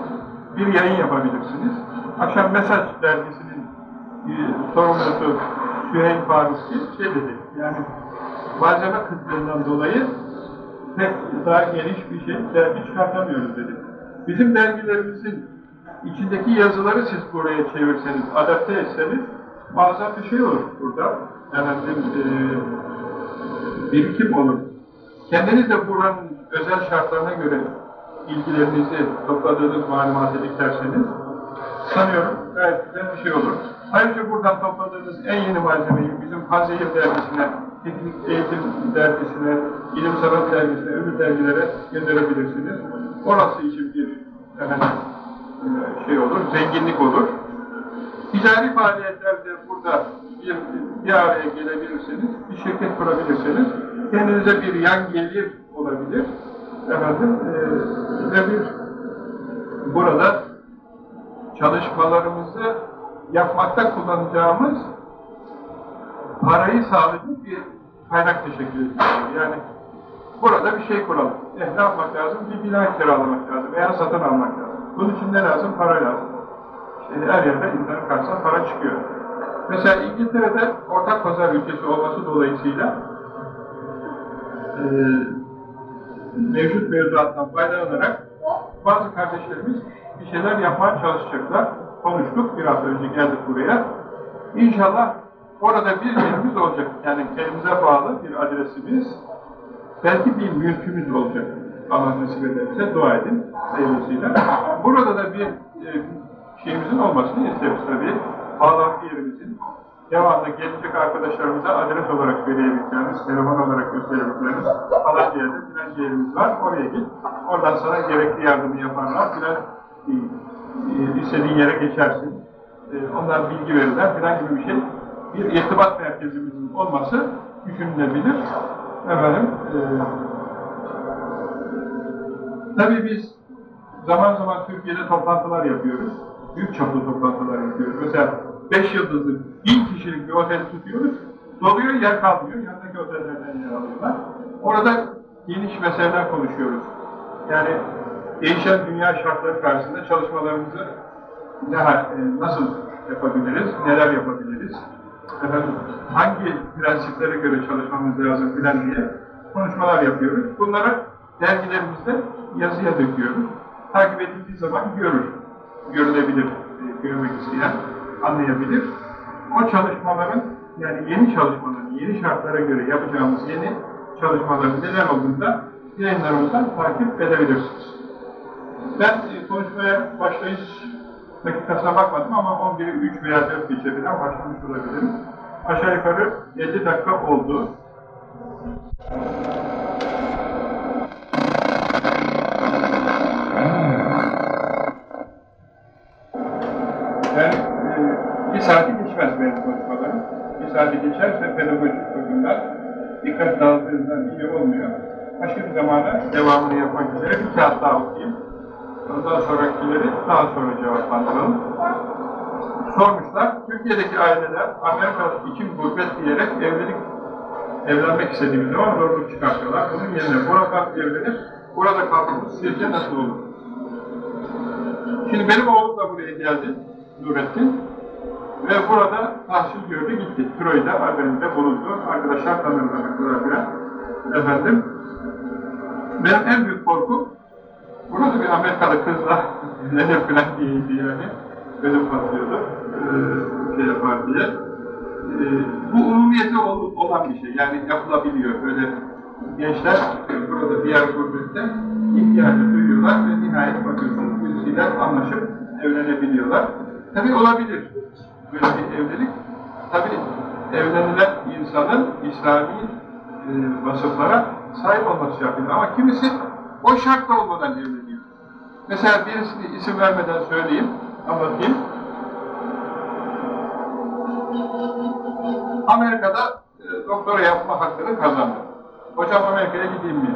bir yayın yapabilirsiniz. Akşam Mesaj dergisinin e, sorumlusu Süheyl Farukçı şey dedi, yani malzeme kıtlığından dolayı pek daha geniş bir şey dergi çıkartamıyoruz dedi. Bizim dergilerimizin içindeki yazıları siz buraya çevirseniz, adapte etseniz bazen bir şey olur burada. Efendim, e, birikim olur. Kendiniz de buranın özel şartlarına göre ilgilerinizi topladığınız malumatı diklerseniz sanıyorum gayet güzel bir şey olur. Ayrıca buradan topladığınız en yeni malzemeyi bizim Hazehir dergisine, Teknik Eğitim dergisine, İlim Sanat dergisine, öbür dergilere gönderebilirsiniz. Orası için bir efendim, şey olur, zenginlik olur. Ticari faaliyetlerde burada bir, bir araya gelebilirsiniz, bir şirket kurabilirsiniz, kendinize bir yan gelir olabilir. Efendim, e, ve bir burada çalışmalarımızı yapmakta kullanacağımız parayı sağlayacak bir kaynak teşekkür ediyor. Yani burada bir şey kuralım. Eh, ne yapmak lazım? Bir bina kiralamak lazım veya satın almak lazım. Bunun için ne lazım? Para lazım. İşte her yerde internet karşısına para çıkıyor. Mesela İngiltere'de ortak pazar ülkesi olması dolayısıyla e, mevcut mevzuattan faydalanarak bazı kardeşlerimiz bir şeyler yapmaya çalışacaklar. Konuştuk, bir hafta önce geldik buraya. İnşallah Orada bir yerimiz olacak. Yani elimize bağlı bir adresimiz. Belki bir mülkümüz olacak. Allah nasip ederse dua edin hayırlısıyla. Burada da bir e, şeyimizin olmasını isteriz tabii. Bağlantı yerimizin devamlı gelecek arkadaşlarımıza adres olarak söyleyebileceğimiz, telefon olarak gösterebileceğimiz falan yerde filan yerimiz var. Oraya git. Oradan sana gerekli yardımı yaparlar. Filan e, e, istediğin yere geçersin. E, ondan bilgi verirler filan gibi bir şey. Bir irtibat merkezimizin olması düşünülebilir. Efendim, e, tabii biz zaman zaman Türkiye'de toplantılar yapıyoruz. Büyük çaplı toplantılar yapıyoruz. Mesela 5 yıldızlı 1000 kişilik bir otel tutuyoruz. Doluyor, yer kalmıyor. Yanındaki otellerden yer alıyorlar. Orada geniş meseleler konuşuyoruz. Yani değişen dünya şartları karşısında çalışmalarımızı e, nasıl yapabiliriz, neler yapabiliriz, hangi prensiplere göre çalışmamız lazım filan diye konuşmalar yapıyoruz. Bunları dergilerimizde yazıya döküyoruz. Takip edildiği zaman görür, görülebilir, e, görmek isteyen anlayabilir. O çalışmaların, yani yeni çalışmaların, yeni şartlara göre yapacağımız yeni çalışmaların neler olduğunda yayınlarımızdan takip edebilirsiniz. Ben e, konuşmaya başlayış dakikasına bakmadım ama 11'i 3 veya 4 geçe falan başlamış olabilirim. Aşağı yukarı 50 dakika oldu. Dikkat dağıttığından iyi olmuyor. Başka bir zamana devamını yapmak üzere bir kağıt daha okuyayım. Ondan sonrakileri daha sonra cevaplandıralım. Sormuşlar, Türkiye'deki aileler Amerika için gurbet diyerek evlilik evlenmek istediğimiz zaman zorluk çıkartıyorlar. Bunun yerine buradan evlenip burada kalmamız sizce nasıl olur? Şimdi benim oğlum da buraya geldi, Nurettin. Ve burada tahsil gördü, gitti. Troy'da, Albanya'da bulundu. Arkadaşlar tanırlar, falan Efendim, benim en büyük korkum Burada bir Amerikalı kızla evlenir falan diyeydi yani. Ödüm patlıyordu. Ee, şey yapar diye. Ee, bu umumiyeti ol, olan bir şey. Yani yapılabiliyor. Böyle gençler burada diğer gurbette ihtiyacı duyuyorlar ve nihayet bakıyorsunuz birisiyle anlaşıp evlenebiliyorlar. Tabi olabilir böyle bir evlilik. Tabi evlenilen insanın İslami e, vasıflara sahip olması şartıyla ama kimisi o şart da olmadan evleniyor. Mesela birisini isim vermeden söyleyeyim, anlatayım. Amerika'da e, doktora yapma hakkını kazandı. Hocam Amerika'ya gideyim mi?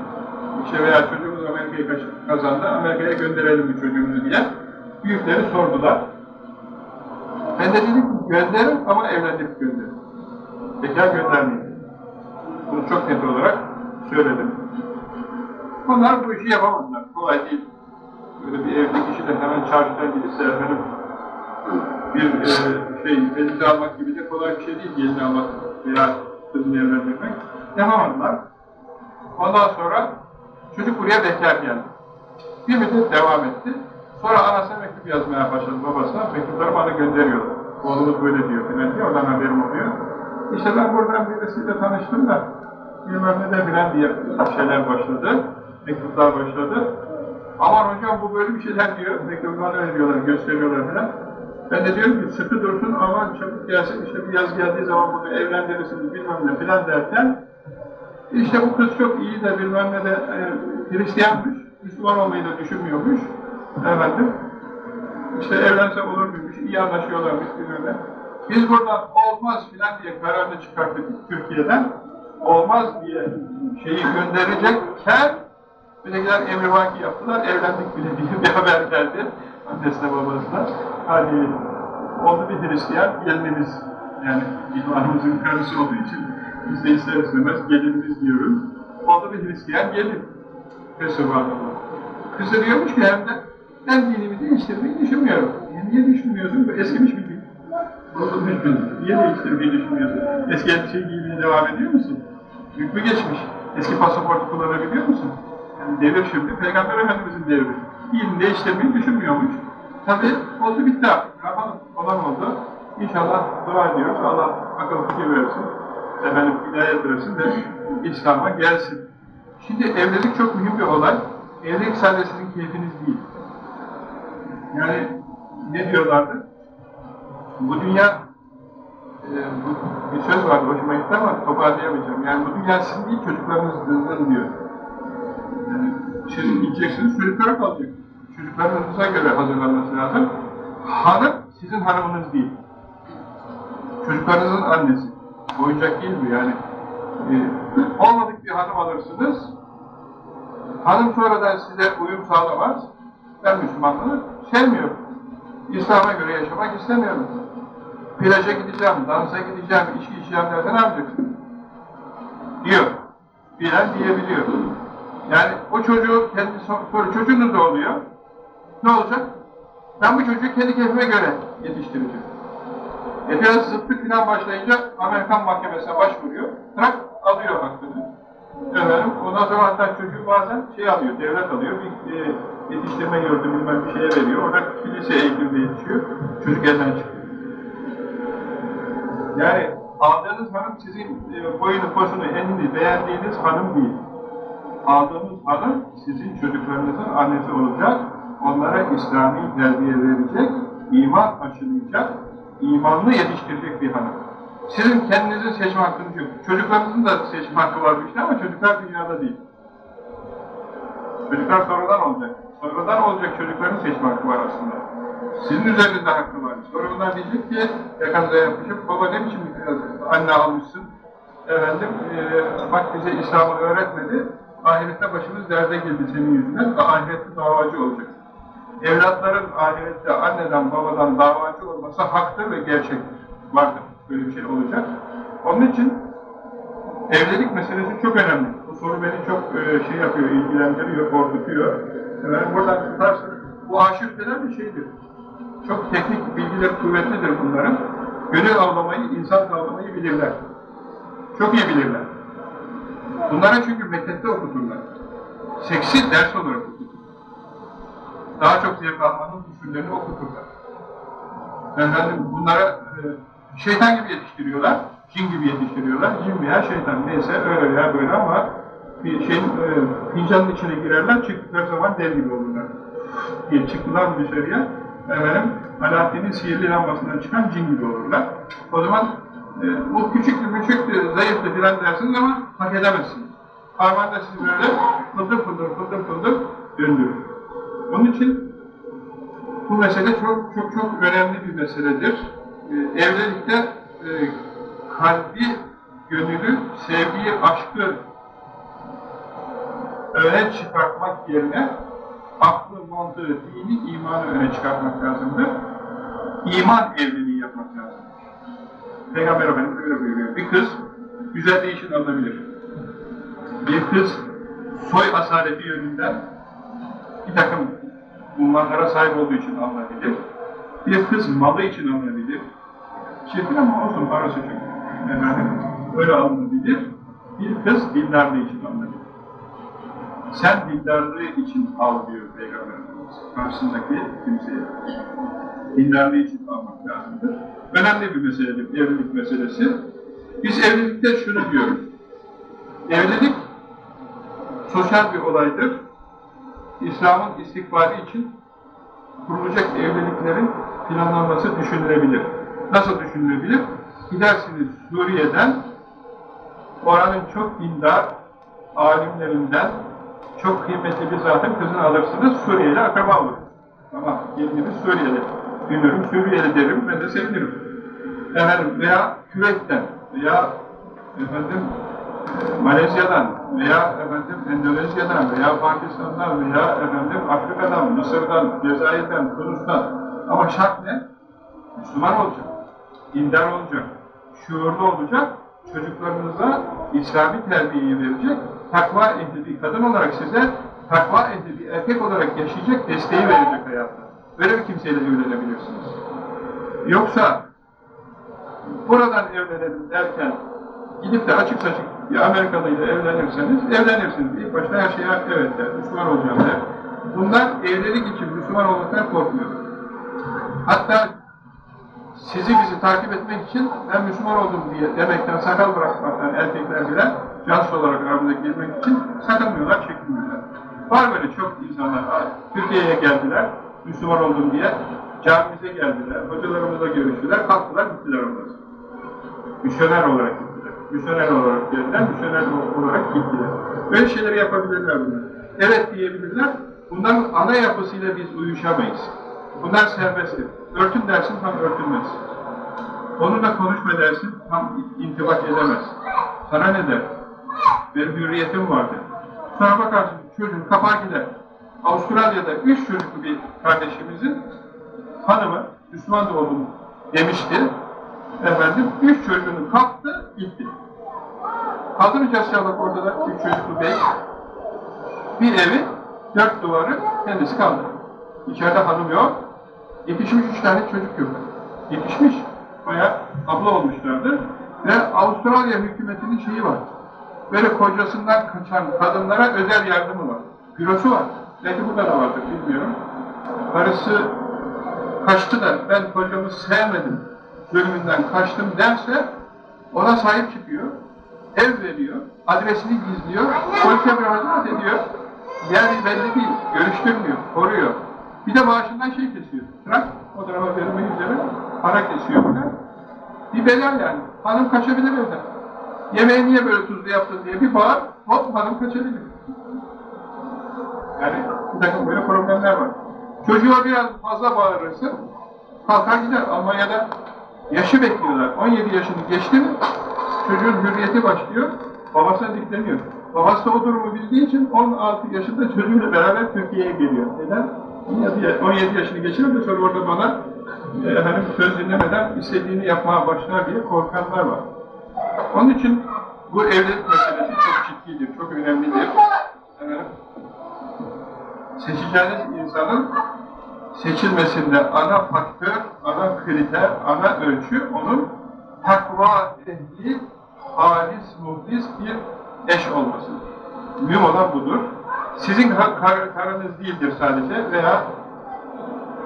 İşte veya çocuğumuz Amerika'yı kazandı, Amerika'ya gönderelim mi çocuğumuzu diye büyükleri sordular. Ben de dedim gönderin ama evlendirip gönderin. Bekar göndermeyin. Bunu çok net olarak söyledim. Bunlar bu işi yapamadılar. Kolay değil. Böyle bir evli kişi de hemen çarşıdan gidip efendim bir e, şey elini almak gibi de kolay bir şey değil. Gelini almak veya kızını evlendirmek. Yapamadılar. Ondan sonra çocuk buraya bekar geldi. Bir müddet devam etti. Sonra anasına mektup yazmaya başladı babasına. Mektupları bana gönderiyorlar. Oğlumuz böyle diyor falan diye. Oradan haberim oluyor. İşte ben buradan birisiyle tanıştım da bilmem ne de bilen diye şeyler başladı. Mektuplar başladı. Aman hocam bu böyle bir şeyler diyor. Mektupları veriyorlar, gösteriyorlar falan. Ben de diyorum ki sıkı dursun aman çabuk gelsin işte bir yaz geldiği zaman bunu evlendirirsiniz bilmem ne filan derken işte bu kız çok iyi de bilmem ne de e, Hristiyanmış. Müslüman olmayı da düşünmüyormuş. Efendim. İşte evlense olur muymuş, iyi anlaşıyorlarmış bilmem ne. Biz buradan olmaz filan diye kararını çıkarttık Türkiye'den. Olmaz diye şeyi gönderecekken Bizimkiler emrivaki yaptılar, evlendik bile diye bir haber geldi. Annesine babasına. Hadi oldu bir Hristiyan, gelinimiz. Yani İdvanımızın karısı olduğu için biz de ister istemez gelinimiz diyoruz. Oldu bir Hristiyan gelin. Kızı diyormuş ki hem de ben dinimi değiştirmeyi düşünmüyorum. Niye düşünmüyorsun? Bu eskimiş bir din. Bozulmuş bir din. Niye değiştirmeyi düşünmüyorsun? Eski elbiseyi giymeye devam ediyor musun? Hükmü geçmiş. Eski pasaportu kullanabiliyor musun? Yani devir şimdi, Peygamber Efendimiz'in devri. Din değiştirmeyi düşünmüyormuş. Tabi oldu bitti artık. Yapalım. Olan oldu. İnşallah dua ediyoruz. Allah akıl fikir versin, efendim hidayet versin de İslam'a gelsin. Şimdi evlilik çok mühim bir olay. Evlilik sadece sizin keyfiniz değil. Yani ne diyorlardı? Bu dünya e, bu, bir söz vardı hoşuma gitti ama toparlayamayacağım. Yani bu dünya sizin değil çocuklarınızın diyor. Yani siz gideceksiniz çocuklara kalacak. Çocuklarınıza göre hazırlanması lazım. Hanım sizin hanımınız değil. Çocuklarınızın annesi. Oyuncak değil mi yani? Ee, olmadık bir hanım alırsınız. Hanım sonradan size uyum sağlamaz. Ben Müslümanlığı sevmiyorum. İslam'a göre yaşamak istemiyorum. Plaja gideceğim, dansa gideceğim, içki içeceğim derse ne? Diyor. Bilen diyebiliyor. Yani o çocuğu kendi sonra çocuğunuz da oluyor. Ne olacak? Ben bu çocuğu kendi keyfime göre yetiştireceğim. E biraz zıtlık falan başlayınca Amerikan mahkemesine başvuruyor. Trak alıyor hakkını. Efendim, ondan sonra hatta çocuğu bazen şey alıyor, devlet alıyor, bir e, yetiştirme yurdu bilmem bir şeye veriyor. Orada kilise eğitimde yetişiyor. Çocuk elden çıkıyor. Yani aldığınız hanım sizin e, boyunu, posunu, enini beğendiğiniz hanım değil. Aldığınız hanım sizin çocuklarınızın annesi olacak, onlara İslami terbiye verecek, iman aşılayacak, imanlı yetiştirecek bir hanım. Sizin kendinizin seçme hakkınız yok. Çocuklarınızın da seçme hakkı var bu işte ama çocuklar dünyada değil. Çocuklar sonradan olacak. Sonradan olacak çocukların seçme hakkı var aslında. Sizin üzerinizde hakkı var. Sonra bunlar diyecek ki yakanıza yapışıp baba ne biçim anne almışsın? Efendim e, bak bize İslam'ı öğretmedi. Ahirette başımız derde girdi senin yüzünden. Ahirette davacı olacak. Evlatların ahirette anneden babadan davacı olması haktır ve gerçektir. Vardır. Böyle bir şey olacak. Onun için evlilik meselesi çok önemli. Bu soru beni çok e, şey yapıyor, ilgilendiriyor, korkutuyor. Yani buradan tutarsın. Bu aşık denen bir şeydir. Çok teknik bilgiler kuvvetlidir bunların. Gönül avlamayı, insan avlamayı bilirler. Çok iyi bilirler. Bunlara çünkü mektepte okuturlar. Seksi ders olarak okuturlar. Daha çok zevk almanın usullerini okuturlar. Efendim bunlara e, şeytan gibi yetiştiriyorlar, cin gibi yetiştiriyorlar. Cin veya şeytan neyse öyle veya böyle ama bir şeyin, e, fincanın içine girerler, çıktıkları zaman dev gibi olurlar. diye çıktılar dışarıya, efendim, Alaaddin'in sihirli lambasından çıkan cin gibi olurlar. O zaman e, bu küçüktü, küçüktü, zayıftı filan dersiniz ama hak edemezsiniz. Parmağında sizi böyle fıldır fıldır fıldır fıldır döndürür. Onun için bu mesele çok çok çok önemli bir meseledir. Ee, evlilikte e, kalbi, gönülü, sevgiyi, aşkı öne çıkartmak yerine aklı, mantığı, dini, imanı öne çıkartmak lazımdır. İman evliliği yapmak lazım. Peygamber Efendimiz böyle buyuruyor. Bir kız güzelliği için alınabilir. Bir kız soy asaleti yönünden bir takım unvanlara sahip olduğu için alınabilir. Bir kız malı için alınabilir. Çirkin ama olsun parası çünkü. Efendim, öyle alınabilir. Bir kız dindarlığı için alınabilir. Sen dindarlığı için al diyor Peygamber Efendimiz. Karşısındaki kimseye. Dindarlığı için almak lazımdır. Önemli bir meseledir evlilik meselesi. Biz evlilikte şunu diyoruz. Evlilik sosyal bir olaydır. İslam'ın istikbali için kurulacak evliliklerin planlanması düşünülebilir. Nasıl düşünülebilir? Gidersiniz Suriye'den, oranın çok dindar alimlerinden çok kıymetli bir zatın kızını alırsınız, Suriye'yle akraba olur. Tamam, geldiğimiz Suriye'de. Dünürüm Suriye'li derim, ben de sevinirim. Efendim, veya Küvet'ten veya efendim Malezya'dan veya efendim Endonezya'dan veya Pakistan'dan veya efendim Afrika'dan, Mısır'dan, Cezayir'den, Tunus'tan ama şart ne? Müslüman olacak, dindar olacak, şuurlu olacak, çocuklarınıza İslami terbiyeyi verecek, takva ehli bir kadın olarak size takva ehli bir erkek olarak yaşayacak desteği verecek hayatta. Böyle bir kimseyle evlenebilirsiniz. Yoksa buradan evlenelim derken gidip de açık saçık bir Amerikalı ile evlenirseniz evlenirsiniz. İlk başta her şeye evet der, Müslüman olacağım der. Bunlar evlilik için Müslüman olmaktan korkmuyor. Hatta sizi bizi takip etmek için ben Müslüman oldum diye demekten sakal bırakmaktan erkekler bile cans olarak aramıza girmek için sakınmıyorlar, çekinmiyorlar. Var böyle çok insanlar. Türkiye'ye geldiler, Müslüman oldum diye camimize geldiler, hocalarımızla görüştüler, kalktılar gittiler ondan Misyoner olarak gittiler. Misyoner olarak geldiler, misyoner olarak gittiler. Böyle şeyleri yapabilirler bunlar. Evet diyebilirler, bunların ana yapısıyla biz uyuşamayız. Bunlar serbesttir. Örtün dersin tam örtünmez. Onunla konuşma dersin tam intibak edemez. Sana ne der? Benim hürriyetim vardır. Sonra bakarsın çocuğun kapar gider. Avustralya'da üç çocuklu bir kardeşimizin hanımı Müslüman doğdum demişti. Efendim, üç çocuğunu kaptı, gitti. Kaldıracağız bak orada da üç çocuklu bey. Bir evi, dört duvarı kendisi kaldı. İçeride hanım yok. Yetişmiş üç tane çocuk yok. Yetişmiş. Baya abla olmuşlardı. Ve Avustralya hükümetinin şeyi var. Böyle kocasından kaçan kadınlara özel yardımı var. Bürosu var. Belki burada da vardır bilmiyorum. Karısı kaçtı da ben kocamı sevmedim, zulmünden kaçtım derse ona sahip çıkıyor, ev veriyor, adresini gizliyor, polise müracaat ediyor. Yani belli değil, görüştürmüyor, koruyor. Bir de maaşından şey kesiyor, trak, o tarafa vermek üzere para kesiyor buna. Bir bela yani, hanım kaçabilir evden. Yemeği niye böyle tuzlu yaptın diye bir bağır, hop hanım kaçabilir. Yani bir takım böyle problemler var. Çocuğa biraz fazla bağırırsın, kalkar gider. Almanya'da yaşı bekliyorlar. 17 yaşını geçti mi, çocuğun hürriyeti başlıyor, babasına dikleniyor. Babası o durumu bildiği için 16 yaşında çocuğuyla beraber Türkiye'ye geliyor. Neden? 17 yaşını geçirir de sonra orada bana e, efendim, söz dinlemeden istediğini yapmaya başlar diye korkanlar var. Onun için bu evlilik meselesi çok ciddidir, çok önemlidir. Efendim, seçeceğiniz insanın seçilmesinde ana faktör, ana kriter, ana ölçü onun takva ehli, halis, muhlis bir eş olması. Mühim olan budur. Sizin kar karınız değildir sadece veya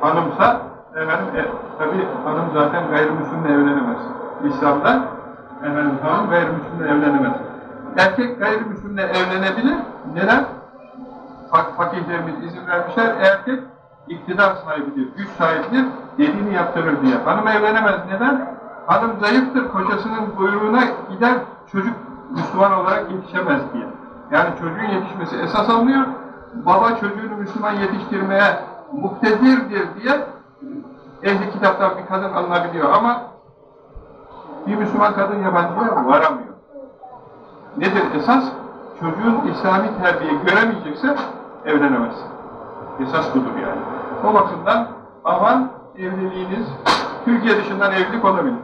hanımsa, efendim, e, tabi hanım zaten gayrimüslimle evlenemez. İslam'da efendim, hanım gayrimüslimle evlenemez. Erkek gayrimüslimle evlenebilir. Neden? Fak fakihlerimiz izin vermişler. Erkek iktidar sahibidir, güç sahibidir, dediğini yaptırır diye. Hanım evlenemez. Neden? Hanım zayıftır, kocasının buyruğuna gider, çocuk Müslüman olarak yetişemez diye. Yani çocuğun yetişmesi esas alınıyor, baba çocuğunu Müslüman yetiştirmeye muktedirdir diye ehli kitaptan bir kadın alınabiliyor ama bir Müslüman kadın yabancıya varamıyor. Nedir esas? Çocuğun İslami terbiye göremeyecekse evlenemez. Esas budur yani. O bakımdan aman evliliğiniz Türkiye dışından evlilik olabilir.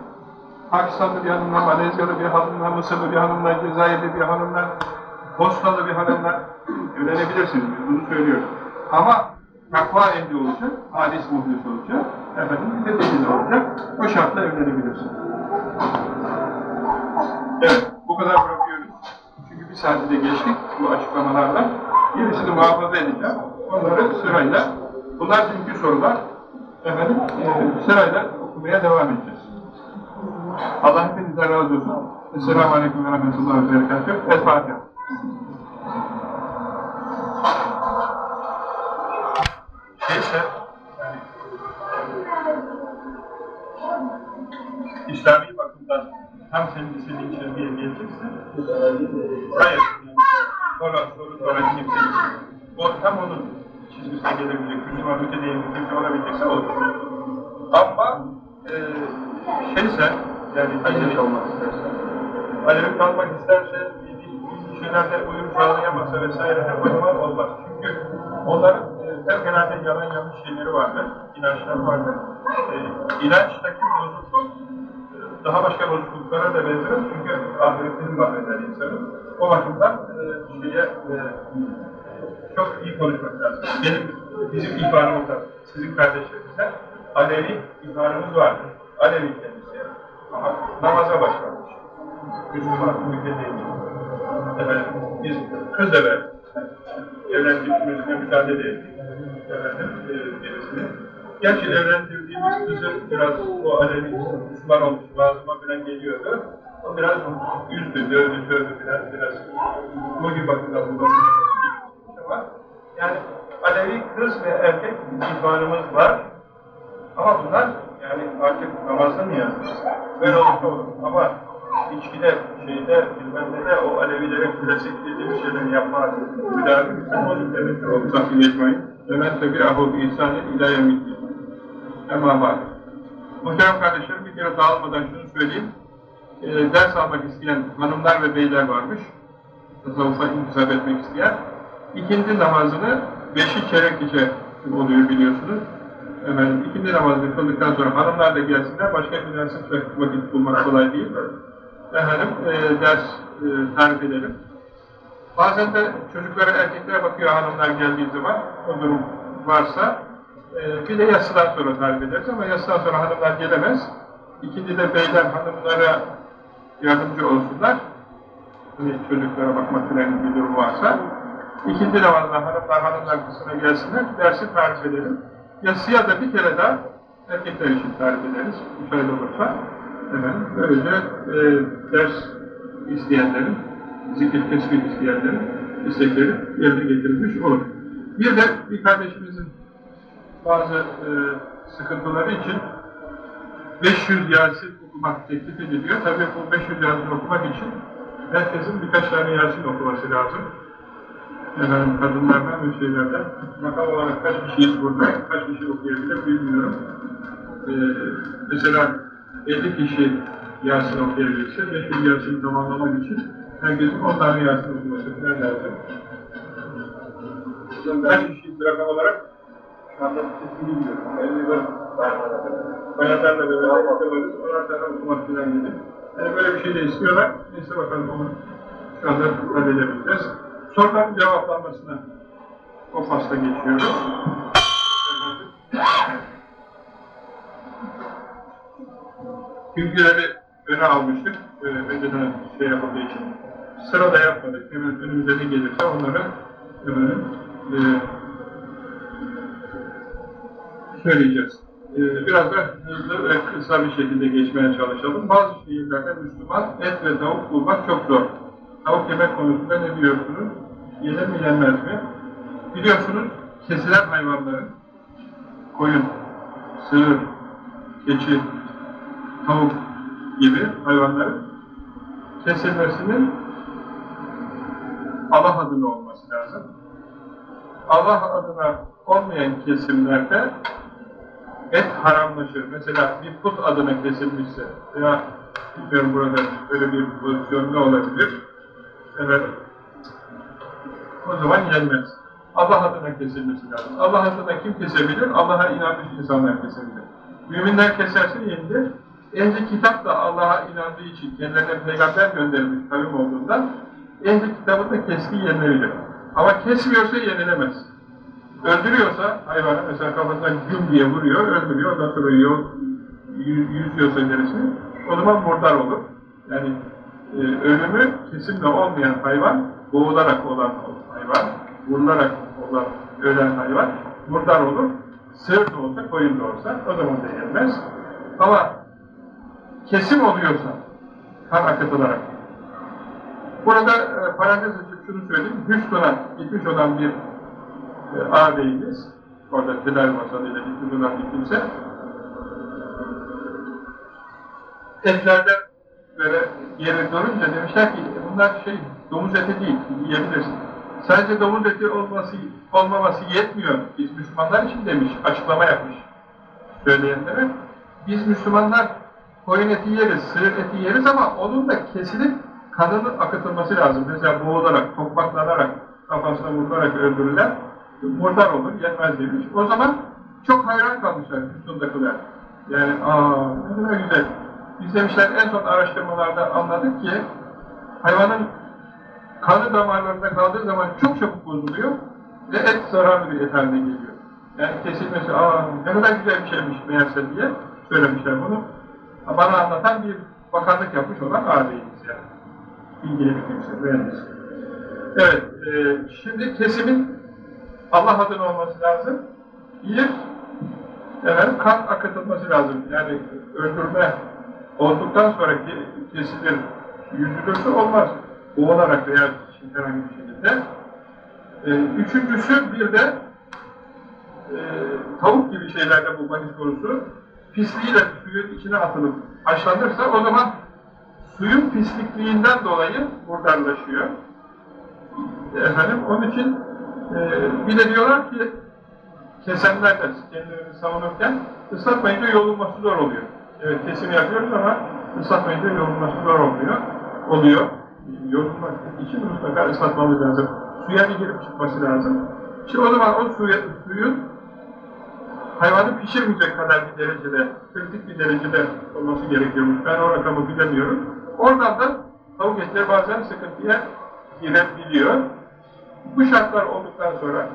Pakistanlı bir hanımla, Malezyalı bir hanımla, Mısırlı bir hanımla, Cezayirli bir hanımla, Bostalı bir hanımla evlenebilirsiniz. Bunu söylüyoruz. Ama takva ehli olacak, halis muhlis olacak, efendim bir de delil olacak. O şartla evlenebilirsiniz. Evet, bu kadar bırakıyoruz. Çünkü bir saati de geçtik bu açıklamalarla. Gerisini muhafaza edeceğim. Onları sırayla, bunlar dünkü sorular. Efendim, e, sırayla okumaya devam edeceğiz. Allah hepinizden razı olsun. Esselamu Aleyküm ve Rahmetullahi ve Berekatuhu. El Fatiha. Şeyse, yani, İslami bakımdan tam senin istediğin çizgiye gelecekse, hayır, sonra soru soran kimse, o tam onun çizgisine gelebilecek, Müslüman değil, Türkçe olabilecekse olur. Ama e, şeyse, yani Alevi kalmak isterse, Alevi kalmak isterse, bir şeylerde uyum sağlayamazsa vesaire o zaman olmaz. Çünkü onların fevkalade yalan yanlış şeyleri vardır, inançları vardır. E, inançtaki bozukluk e, daha başka bozukluklara da benzer çünkü ahiretini mahveder insanı. O bakımdan e, şeye, e, çok iyi konuşmak lazım. Benim, bizim ihbarımızda, sizin kardeşlerinizden Alevi ihbarımız vardır. Alevi kendisi. Ama namaza başlamış. Müslüman, ülke değil. Efendim, biz kız eve evlendik, müzikle müsaade ettik. Efendim, e, birisini. Gerçi evlendirdiğimiz kızı biraz o Alevi Müslüman olmuş, bazıma falan geliyordu. O biraz üzdü, dövdü, dövdü biraz, biraz bu gibi bakımdan bu ama yani Alevi kız ve erkek ihbarımız var. Ama bunlar yani artık namazda mı yani? Böyle olursa olur. Ama içkide, şeyde, bilmem de o Alevilere klasik dediğimiz şeyleri yapma bizim olur demektir. O takip etmeyin. Ve men tebi'ahu bi ihsanin ilâye müddin. Emma bak. Muhterem kardeşlerim bir kere dağılmadan şunu söyleyeyim. E, ders almak isteyen hanımlar ve beyler varmış. Tasavvufa intisap etmek isteyen. İkindi namazını beşi çeyrek geçe oluyor biliyorsunuz. Efendim, ikindi namazını kıldıktan sonra hanımlar da gelsinler. Başka bir dersin vakit bulmak kolay değil. Efendim, e, ders e, tarif edelim. Bazen de çocuklara, erkeklere bakıyor hanımlar geldiği zaman, o durum varsa, e, bir de yatsıdan sonra tarif ederiz ama yatsıdan sonra hanımlar gelemez. İkindi de beyler hanımlara yardımcı olsunlar. Hani çocuklara bakmak falan bir durum varsa. İkindi namazda hanımlar hanımlar kısmına gelsinler, dersi tarif edelim. Yatsıya da bir kere daha erkekler için tarif ederiz, müsaade olursa. Böylece e, ders isteyenlerin, zikir tespit isteyenlerin istekleri yerine getirilmiş olur. Bir de bir kardeşimizin bazı e, sıkıntıları için 500 Yasin okumak teklif ediliyor. Tabii bu 500 Yasin okumak için herkesin birkaç tane Yasin okuması lazım. Efendim kadınlardan ve şeylerden. Makam olarak kaç kişiyiz burada, kaç kişi okuyabilir bilmiyorum. Ee, mesela 50 kişi Yasin okuyabilirse, 500 Yasin tamamlamak için herkesin 10 tane Yasin okuması falan lazım. Kaç kişiyiz rakam olarak? Şu anda sesini bilmiyorum. 50 var. Bayanlarla beraber okuyoruz, 10 tane okumak falan gibi. Yani böyle bir şey de istiyorlar. Neyse bakalım onu şu anda halledebileceğiz. Soruların cevaplanmasına o fasla geçiyoruz. Bilgileri öne almıştık. Ee, önceden şey yapıldığı için. Sırada yapmadık. Hemen önümüze ne gelirse onları efendim, e, söyleyeceğiz. Ee, biraz da hızlı ve kısa bir şekilde geçmeye çalışalım. Bazı şehirlerde Müslüman et ve tavuk bulmak çok zor. Tavuk yemek konusunda ne diyorsunuz? Yenir mi yenmez mi? Biliyorsunuz kesilen hayvanların koyun, sığır, keçi, tavuk gibi hayvanların kesilmesinin Allah adına olması lazım. Allah adına olmayan kesimlerde et haramlaşır. Mesela bir put adına kesilmişse veya bilmiyorum burada böyle bir pozisyon ne olabilir? Evet. O zaman yenmez. Allah adına kesilmesi lazım. Allah adına kim kesebilir? Allah'a inanmış insanlar kesebilir. Müminler keserse yenilir. Ehli kitap da Allah'a inandığı için kendilerine peygamber gönderilmiş kavim olduğundan ehli kitabın da kestiği yenilebilir. Ama kesmiyorsa yenilemez. Öldürüyorsa hayvanı mesela kafasından güm diye vuruyor, öldürüyor, ondan sonra yiyor, yüzüyorsa neresini, o zaman murdar olur. Yani e, ölümü kesimle olmayan hayvan, boğularak olan hayvan, vurularak olan ölen hayvan murdar olur. Sığır da olsa, koyun da olsa o zaman da yenmez. Ama kesim oluyorsa kan akıtılarak. Burada e, parantez açıp şunu söyleyeyim, Houston'a gitmiş olan bir e, ağabeyimiz, orada tedavi masalıyla gitmiş olan bir kimse, etlerden böyle yere durunca demişler ki bunlar şey domuz eti değil, yiyebilirsin. Sadece domuz eti olması, olmaması yetmiyor. Biz Müslümanlar için demiş, açıklama yapmış söyleyenlere. Biz Müslümanlar koyun eti yeriz, sığır eti yeriz ama onun da kesilip kanının akıtılması lazım. Mesela boğularak, tokmaklanarak, kafasına vurularak öldürülen murdar olur, yetmez demiş. O zaman çok hayran kalmışlar Müslümandakiler. Yani aa ne kadar güzel. Biz demişler en son araştırmalarda anladık ki hayvanın kanı damarlarında kaldığı zaman çok çabuk bozuluyor ve et zararlı bir et haline geliyor. Yani kesilmesi, aa ne kadar güzel bir şeymiş meğerse diye söylemişler bunu. Bana anlatan bir bakanlık yapmış olan ağabeyimiz yani. İlgili bir kimse, mühendis. Evet, e, şimdi kesimin Allah adına olması lazım. Bir, efendim, kan akıtılması lazım. Yani öldürme olduktan sonraki kesilir, yüzülürse olmaz. Boğularak veya herhangi bir şekilde. Ee, üçüncüsü bir de e, tavuk gibi şeylerde bu bahis konusu pisliğiyle suyun içine atılıp haşlanırsa o zaman suyun pislikliğinden dolayı murdarlaşıyor. Efendim, onun için e, bir de diyorlar ki kesenler de kendilerini savunurken ıslatmayınca yolunması zor oluyor. Evet kesim yapıyoruz ama ıslatmayınca yolunması zor olmuyor. Oluyor. Yolunmak için mutlaka ıslatmamız lazım. Suya bir girip çıkması lazım. Şimdi o zaman o suya, suyun hayvanı pişirmeyecek kadar bir derecede, kritik bir derecede olması gerekiyormuş. Ben o rakamı bilemiyorum. Oradan da tavuk etleri bazen sıkıntıya girebiliyor. Bu şartlar olduktan sonra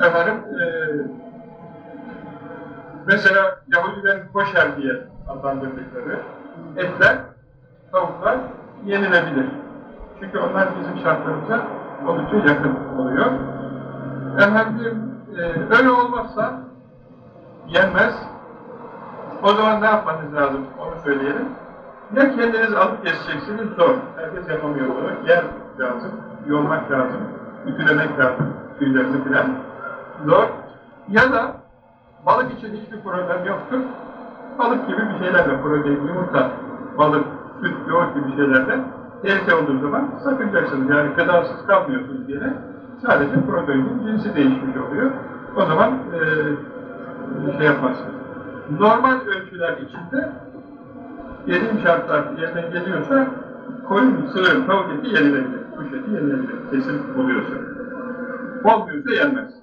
efendim e, mesela Yahudilerin koşer diye adlandırdıkları etler, tavuklar yenilebilir. Çünkü onlar bizim şartlarımıza oldukça yakın oluyor. Efendim e, öyle olmazsa yenmez. O zaman ne yapmanız lazım onu söyleyelim. Ya kendiniz alıp keseceksiniz zor. Herkes yapamıyor bunu. Yer lazım, yolmak lazım, ütülemek lazım tüylerini filan. Zor. Ya da balık için hiçbir problem yoktur. Balık gibi bir şeylerle protein, yumurta, balık, süt, yoğurt gibi şeylerle tehlike olduğu zaman sakınacaksınız. Yani gıdasız kalmıyorsunuz yine. Sadece proteinin cinsi değişmiş oluyor. O zaman e, şey yapmazsınız. Normal ölçüler içinde dediğim şartlar yerine geliyorsa koyun, sığır, tavuk eti yenilebilir. Kuş eti yenilebilir. Kesin oluyorsa. Olmuyorsa yenmez.